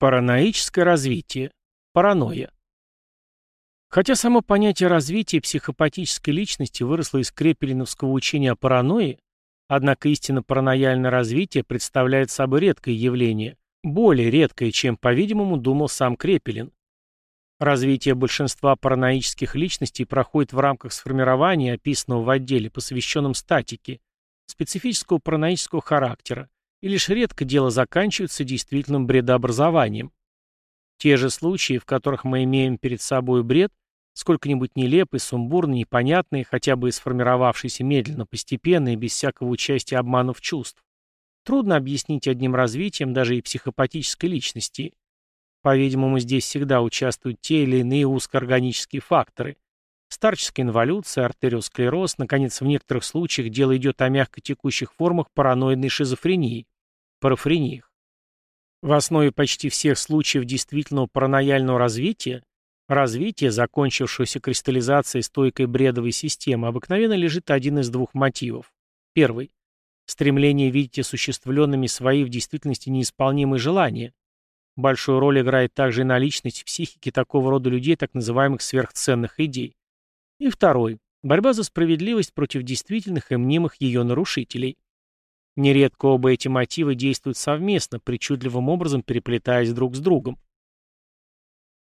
Параноическое развитие. Паранойя. Хотя само понятие развития психопатической личности выросло из крепелиновского учения о паранойи, однако истинно паранояльное развитие представляет собой редкое явление, более редкое, чем, по-видимому, думал сам Крепелин. Развитие большинства параноических личностей проходит в рамках сформирования, описанного в отделе, посвященном статике, специфического параноического характера, и лишь редко дело заканчивается действительным бредообразованием. Те же случаи, в которых мы имеем перед собой бред, сколько-нибудь нелепый, сумбурный, непонятный, хотя бы и сформировавшийся медленно, постепенно и без всякого участия обманов чувств, трудно объяснить одним развитием даже и психопатической личности. По-видимому, здесь всегда участвуют те или иные узкоорганические факторы. Старческая инволюция, артериосклероз, наконец, в некоторых случаях дело идет о мягко текущих формах параноидной шизофрении, парафрениях. В основе почти всех случаев действительного паранояльного развития, развития, закончившегося кристаллизацией стойкой бредовой системы, обыкновенно лежит один из двух мотивов. Первый. Стремление видеть осуществленными свои в действительности неисполнимые желания. Большую роль играет также и наличность в психике такого рода людей, так называемых сверхценных идей. И второй. Борьба за справедливость против действительных и мнимых ее нарушителей. Нередко оба эти мотивы действуют совместно, причудливым образом переплетаясь друг с другом.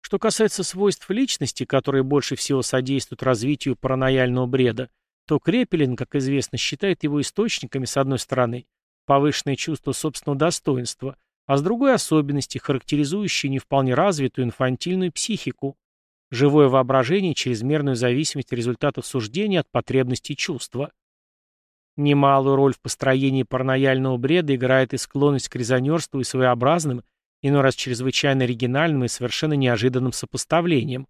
Что касается свойств личности, которые больше всего содействуют развитию паранояльного бреда, то Крепелин, как известно, считает его источниками, с одной стороны, повышенное чувство собственного достоинства, а с другой особенности, характеризующие не вполне развитую инфантильную психику, живое воображение и чрезмерную зависимость результатов суждения от потребностей чувства. Немалую роль в построении паранояльного бреда играет и склонность к резонерству и своеобразным, иной раз чрезвычайно оригинальным и совершенно неожиданным сопоставлением.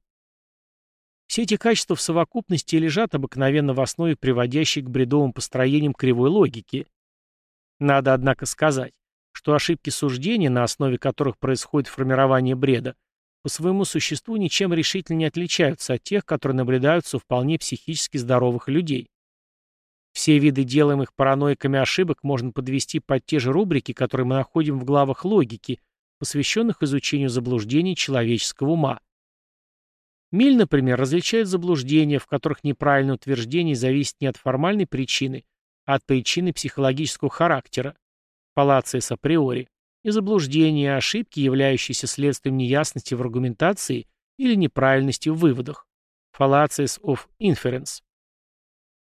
Все эти качества в совокупности лежат обыкновенно в основе приводящей к бредовым построениям кривой логики. Надо, однако, сказать, что ошибки суждения, на основе которых происходит формирование бреда, по своему существу ничем решительно не отличаются от тех, которые наблюдаются у вполне психически здоровых людей. Все виды делаемых параноиками ошибок можно подвести под те же рубрики, которые мы находим в главах логики, посвященных изучению заблуждений человеческого ума. Миль, например, различает заблуждения, в которых неправильное утверждение зависит не от формальной причины, а от причины психологического характера, палациес априори, и заблуждения, и ошибки, являющиеся следствием неясности в аргументации или неправильности в выводах. Fallacies of inference.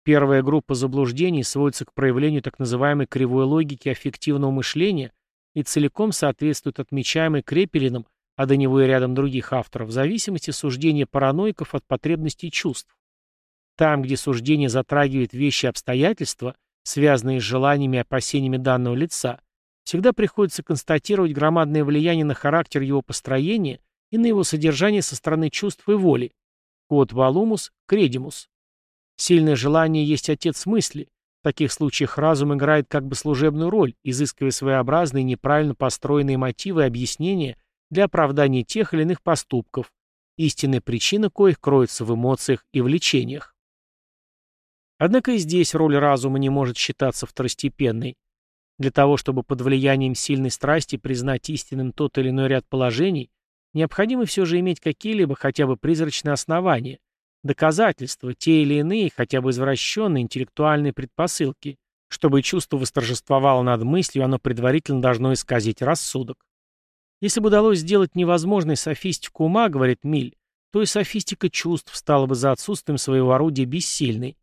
Первая группа заблуждений сводится к проявлению так называемой кривой логики аффективного мышления и целиком соответствует отмечаемой Крепелином, а до него и рядом других авторов, зависимости суждения параноиков от потребностей чувств. Там, где суждение затрагивает вещи и обстоятельства, связанные с желаниями и опасениями данного лица, всегда приходится констатировать громадное влияние на характер его построения и на его содержание со стороны чувств и воли. Код валумус, кредимус. Сильное желание есть отец мысли. В таких случаях разум играет как бы служебную роль, изыскивая своеобразные неправильно построенные мотивы и объяснения для оправдания тех или иных поступков, истинная причина коих кроется в эмоциях и влечениях. Однако и здесь роль разума не может считаться второстепенной. Для того, чтобы под влиянием сильной страсти признать истинным тот или иной ряд положений, необходимо все же иметь какие-либо хотя бы призрачные основания, доказательства, те или иные, хотя бы извращенные интеллектуальные предпосылки. Чтобы чувство восторжествовало над мыслью, оно предварительно должно исказить рассудок. Если бы удалось сделать невозможной софистику ума, говорит Миль, то и софистика чувств стала бы за отсутствием своего орудия бессильной.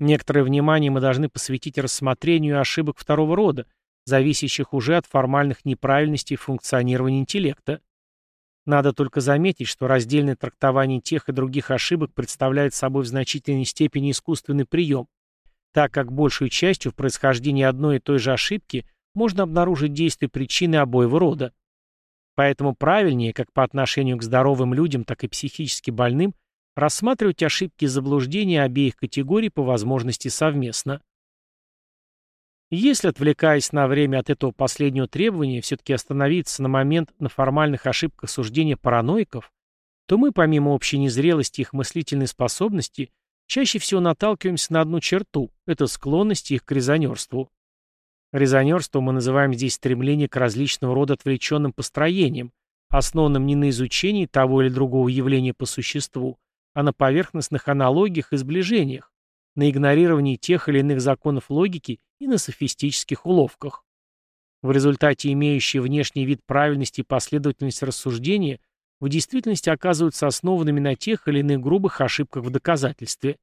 Некоторое внимание мы должны посвятить рассмотрению ошибок второго рода, зависящих уже от формальных неправильностей функционирования интеллекта. Надо только заметить, что раздельное трактование тех и других ошибок представляет собой в значительной степени искусственный прием, так как большую частью в происхождении одной и той же ошибки можно обнаружить действие причины обоего рода. Поэтому правильнее, как по отношению к здоровым людям, так и психически больным – Рассматривать ошибки и заблуждения обеих категорий по возможности совместно. Если, отвлекаясь на время от этого последнего требования, все-таки остановиться на момент на формальных ошибках суждения параноиков, то мы, помимо общей незрелости их мыслительной способности, чаще всего наталкиваемся на одну черту – это склонность их к резонерству. Резонерство мы называем здесь стремление к различного рода отвлеченным построениям, основанном не на изучении того или другого явления по существу, а на поверхностных аналогиях и сближениях, на игнорировании тех или иных законов логики и на софистических уловках. В результате имеющие внешний вид правильности и последовательность рассуждения в действительности оказываются основанными на тех или иных грубых ошибках в доказательстве.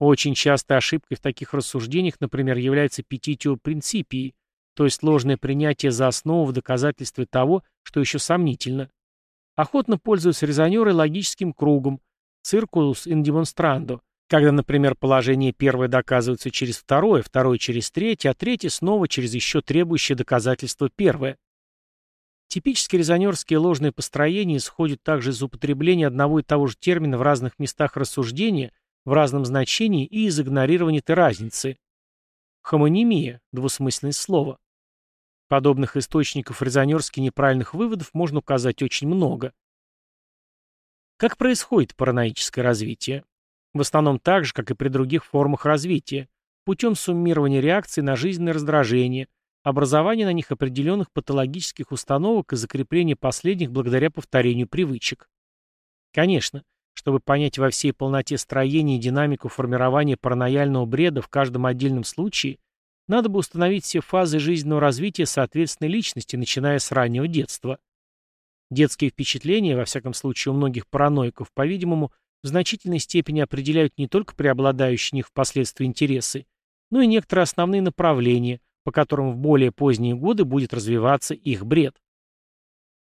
Очень частой ошибкой в таких рассуждениях, например, является петитио принципии, то есть ложное принятие за основу в доказательстве того, что еще сомнительно. Охотно пользуются резонеры логическим кругом, циркулус in demonstrando, когда, например, положение первое доказывается через второе, второе через третье, а третье снова через еще требующее доказательство первое. Типические резонерские ложные построения исходят также из употребления одного и того же термина в разных местах рассуждения, в разном значении и из игнорирования этой разницы. Хомонимия – двусмысленность слова. Подобных источников резонерски неправильных выводов можно указать очень много. Как происходит параноическое развитие? В основном так же, как и при других формах развития, путем суммирования реакций на жизненное раздражение, образования на них определенных патологических установок и закрепления последних благодаря повторению привычек. Конечно, чтобы понять во всей полноте строения и динамику формирования паранояльного бреда в каждом отдельном случае, надо бы установить все фазы жизненного развития соответственной личности, начиная с раннего детства. Детские впечатления, во всяком случае у многих параноиков, по-видимому, в значительной степени определяют не только преобладающие в них впоследствии интересы, но и некоторые основные направления, по которым в более поздние годы будет развиваться их бред.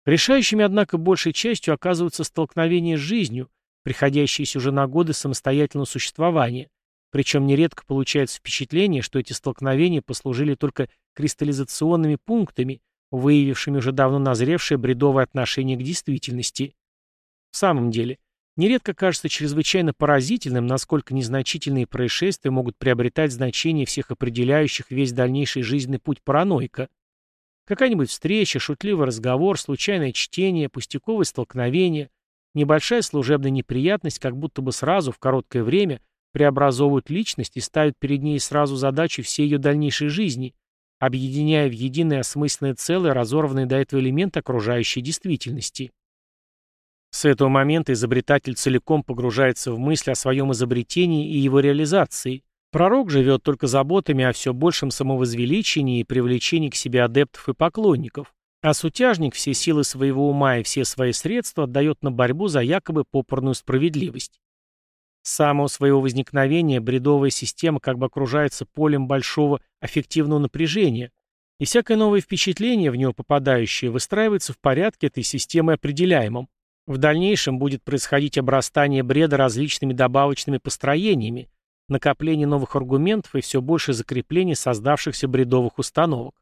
Решающими, однако, большей частью оказываются столкновения с жизнью, приходящиеся уже на годы самостоятельного существования, причем нередко получается впечатление, что эти столкновения послужили только кристаллизационными пунктами, выявившими уже давно назревшее бредовое отношение к действительности. В самом деле, Нередко кажется чрезвычайно поразительным, насколько незначительные происшествия могут приобретать значение всех определяющих весь дальнейший жизненный путь параноика. Какая-нибудь встреча, шутливый разговор, случайное чтение, пустяковое столкновение, небольшая служебная неприятность как будто бы сразу, в короткое время, преобразовывают личность и ставят перед ней сразу задачу всей ее дальнейшей жизни, объединяя в единое осмысленное целое разорванные до этого элементы окружающей действительности. С этого момента изобретатель целиком погружается в мысль о своем изобретении и его реализации. Пророк живет только заботами о все большем самовозвеличении и привлечении к себе адептов и поклонников, а сутяжник все силы своего ума и все свои средства отдает на борьбу за якобы попорную справедливость. С самого своего возникновения бредовая система как бы окружается полем большого аффективного напряжения, и всякое новое впечатление, в него попадающее, выстраивается в порядке этой системы определяемом. В дальнейшем будет происходить обрастание бреда различными добавочными построениями, накопление новых аргументов и все больше закрепление создавшихся бредовых установок.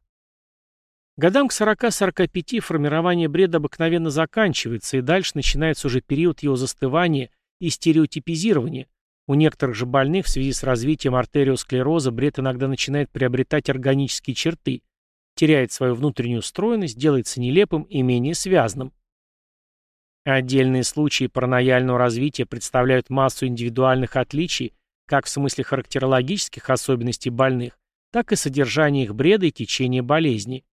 Годам к 40-45 формирование бреда обыкновенно заканчивается, и дальше начинается уже период его застывания и стереотипизирования. У некоторых же больных в связи с развитием артериосклероза бред иногда начинает приобретать органические черты, теряет свою внутреннюю устроенность, делается нелепым и менее связанным. Отдельные случаи паранояльного развития представляют массу индивидуальных отличий как в смысле характерологических особенностей больных, так и содержания их бреда и течения болезни.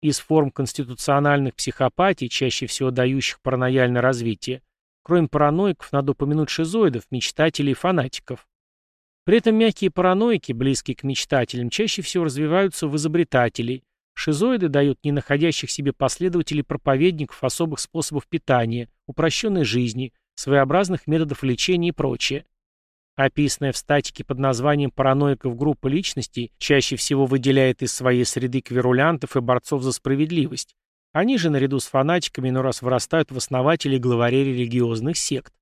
Из форм конституциональных психопатий, чаще всего дающих паранояльное развитие, кроме параноиков, надо упомянуть шизоидов, мечтателей и фанатиков. При этом мягкие параноики, близкие к мечтателям, чаще всего развиваются в изобретателей, Шизоиды дают не находящих себе последователей проповедников особых способов питания, упрощенной жизни, своеобразных методов лечения и прочее. Описанная в статике под названием параноиков группа личностей чаще всего выделяет из своей среды кверулянтов и борцов за справедливость. Они же, наряду с фанатиками, но раз вырастают в основателей и главарей религиозных сект.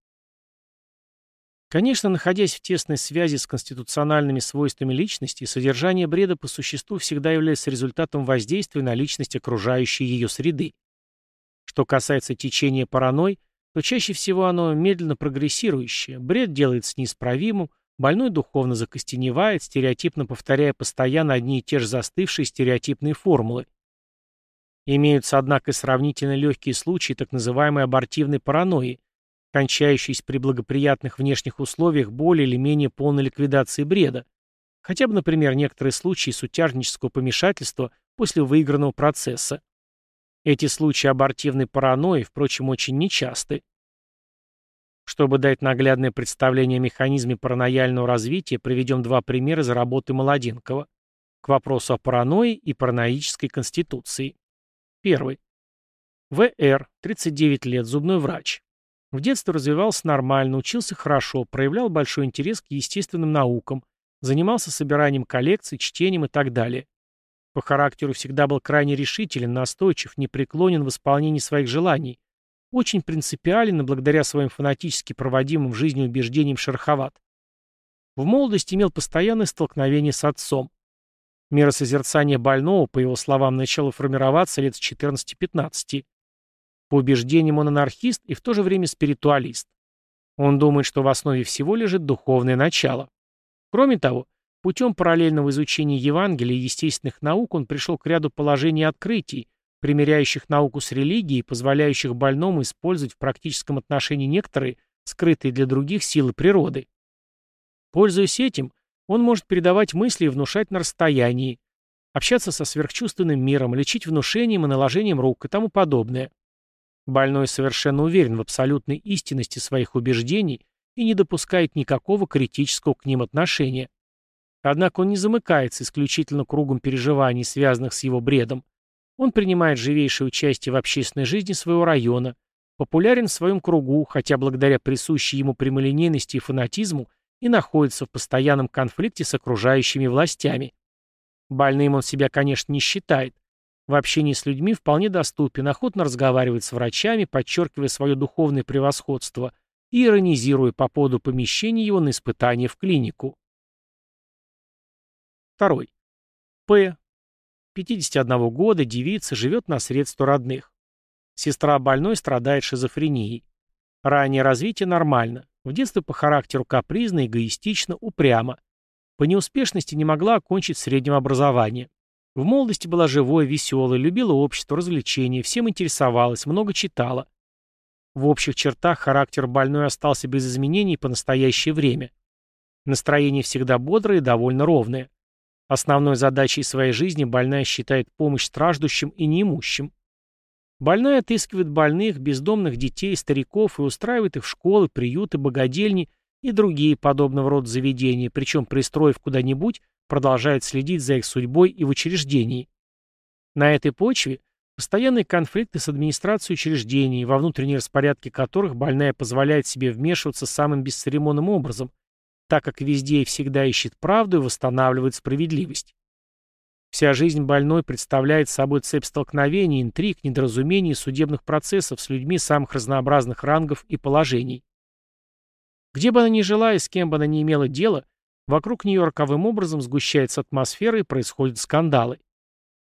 Конечно, находясь в тесной связи с конституциональными свойствами личности, содержание бреда по существу всегда является результатом воздействия на личность окружающей ее среды. Что касается течения паранойй, то чаще всего оно медленно прогрессирующее, бред делается неисправимым, больной духовно закостеневает, стереотипно повторяя постоянно одни и те же застывшие стереотипные формулы. Имеются, однако, сравнительно легкие случаи так называемой абортивной паранойи, кончающийся при благоприятных внешних условиях более или менее полной ликвидации бреда, хотя бы, например, некоторые случаи сутяжнического помешательства после выигранного процесса. Эти случаи абортивной паранойи, впрочем, очень нечасты. Чтобы дать наглядное представление о механизме паранояльного развития, приведем два примера из работы Молоденкова к вопросу о паранойи и параноической конституции. Первый. В.Р., 39 лет, зубной врач. В детстве развивался нормально, учился хорошо, проявлял большой интерес к естественным наукам, занимался собиранием коллекций, чтением и так далее. По характеру всегда был крайне решителен, настойчив, непреклонен в исполнении своих желаний, очень принципиален и благодаря своим фанатически проводимым в жизни убеждениям шероховат. В молодости имел постоянное столкновение с отцом. Миросозерцание больного, по его словам, начало формироваться лет с 14-15. По убеждениям он анархист и в то же время спиритуалист. Он думает, что в основе всего лежит духовное начало. Кроме того, путем параллельного изучения Евангелия и естественных наук он пришел к ряду положений и открытий, примиряющих науку с религией позволяющих больному использовать в практическом отношении некоторые, скрытые для других силы природы. Пользуясь этим, он может передавать мысли и внушать на расстоянии, общаться со сверхчувственным миром, лечить внушением и наложением рук и тому подобное. Больной совершенно уверен в абсолютной истинности своих убеждений и не допускает никакого критического к ним отношения. Однако он не замыкается исключительно кругом переживаний, связанных с его бредом. Он принимает живейшее участие в общественной жизни своего района, популярен в своем кругу, хотя благодаря присущей ему прямолинейности и фанатизму и находится в постоянном конфликте с окружающими властями. Больным он себя, конечно, не считает, в общении с людьми вполне доступен, охотно разговаривает с врачами, подчеркивая свое духовное превосходство и иронизируя по поводу помещения его на испытание в клинику. Второй. П. 51 года, девица, живет на средства родных. Сестра больной страдает шизофренией. Раннее развитие нормально. В детстве по характеру капризно, эгоистично, упрямо. По неуспешности не могла окончить среднего образования. В молодости была живой, веселой, любила общество, развлечения, всем интересовалась, много читала. В общих чертах характер больной остался без изменений по настоящее время. Настроение всегда бодрое и довольно ровное. Основной задачей своей жизни больная считает помощь страждущим и неимущим. Больная отыскивает больных, бездомных детей, стариков и устраивает их в школы, приюты, богадельни и другие подобного рода заведения, причем пристроив куда-нибудь, продолжает следить за их судьбой и в учреждении. На этой почве постоянные конфликты с администрацией учреждений, во внутренние распорядки которых больная позволяет себе вмешиваться самым бесцеремонным образом, так как везде и всегда ищет правду и восстанавливает справедливость. Вся жизнь больной представляет собой цепь столкновений, интриг, недоразумений и судебных процессов с людьми самых разнообразных рангов и положений. Где бы она ни жила и с кем бы она ни имела дело, Вокруг нее роковым образом сгущается атмосфера и происходят скандалы.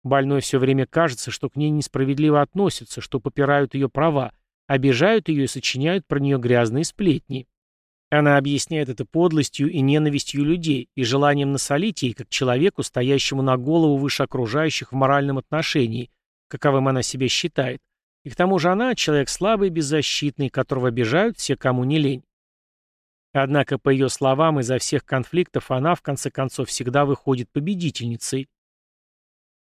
Больной все время кажется, что к ней несправедливо относятся, что попирают ее права, обижают ее и сочиняют про нее грязные сплетни. Она объясняет это подлостью и ненавистью людей и желанием насолить ей, как человеку, стоящему на голову выше окружающих в моральном отношении, каковым она себя считает. И к тому же она человек слабый и беззащитный, которого обижают все, кому не лень. Однако, по ее словам, изо всех конфликтов она, в конце концов, всегда выходит победительницей.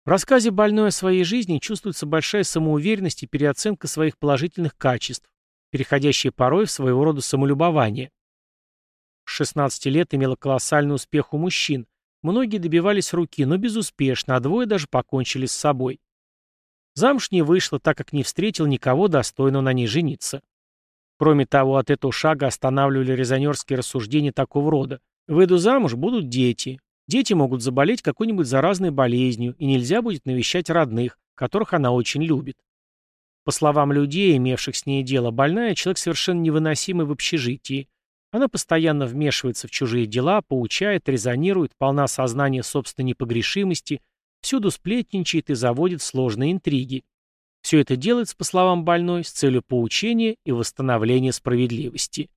В рассказе больной о своей жизни чувствуется большая самоуверенность и переоценка своих положительных качеств, переходящие порой в своего рода самолюбование. С 16 лет имела колоссальный успех у мужчин. Многие добивались руки, но безуспешно, а двое даже покончили с собой. Замуж не вышла, так как не встретил никого достойного на ней жениться. Кроме того, от этого шага останавливали резонерские рассуждения такого рода. Выйду замуж, будут дети. Дети могут заболеть какой-нибудь заразной болезнью, и нельзя будет навещать родных, которых она очень любит. По словам людей, имевших с ней дело, больная человек совершенно невыносимый в общежитии. Она постоянно вмешивается в чужие дела, поучает, резонирует, полна сознания собственной непогрешимости, всюду сплетничает и заводит сложные интриги. Все это делается, по словам больной, с целью поучения и восстановления справедливости.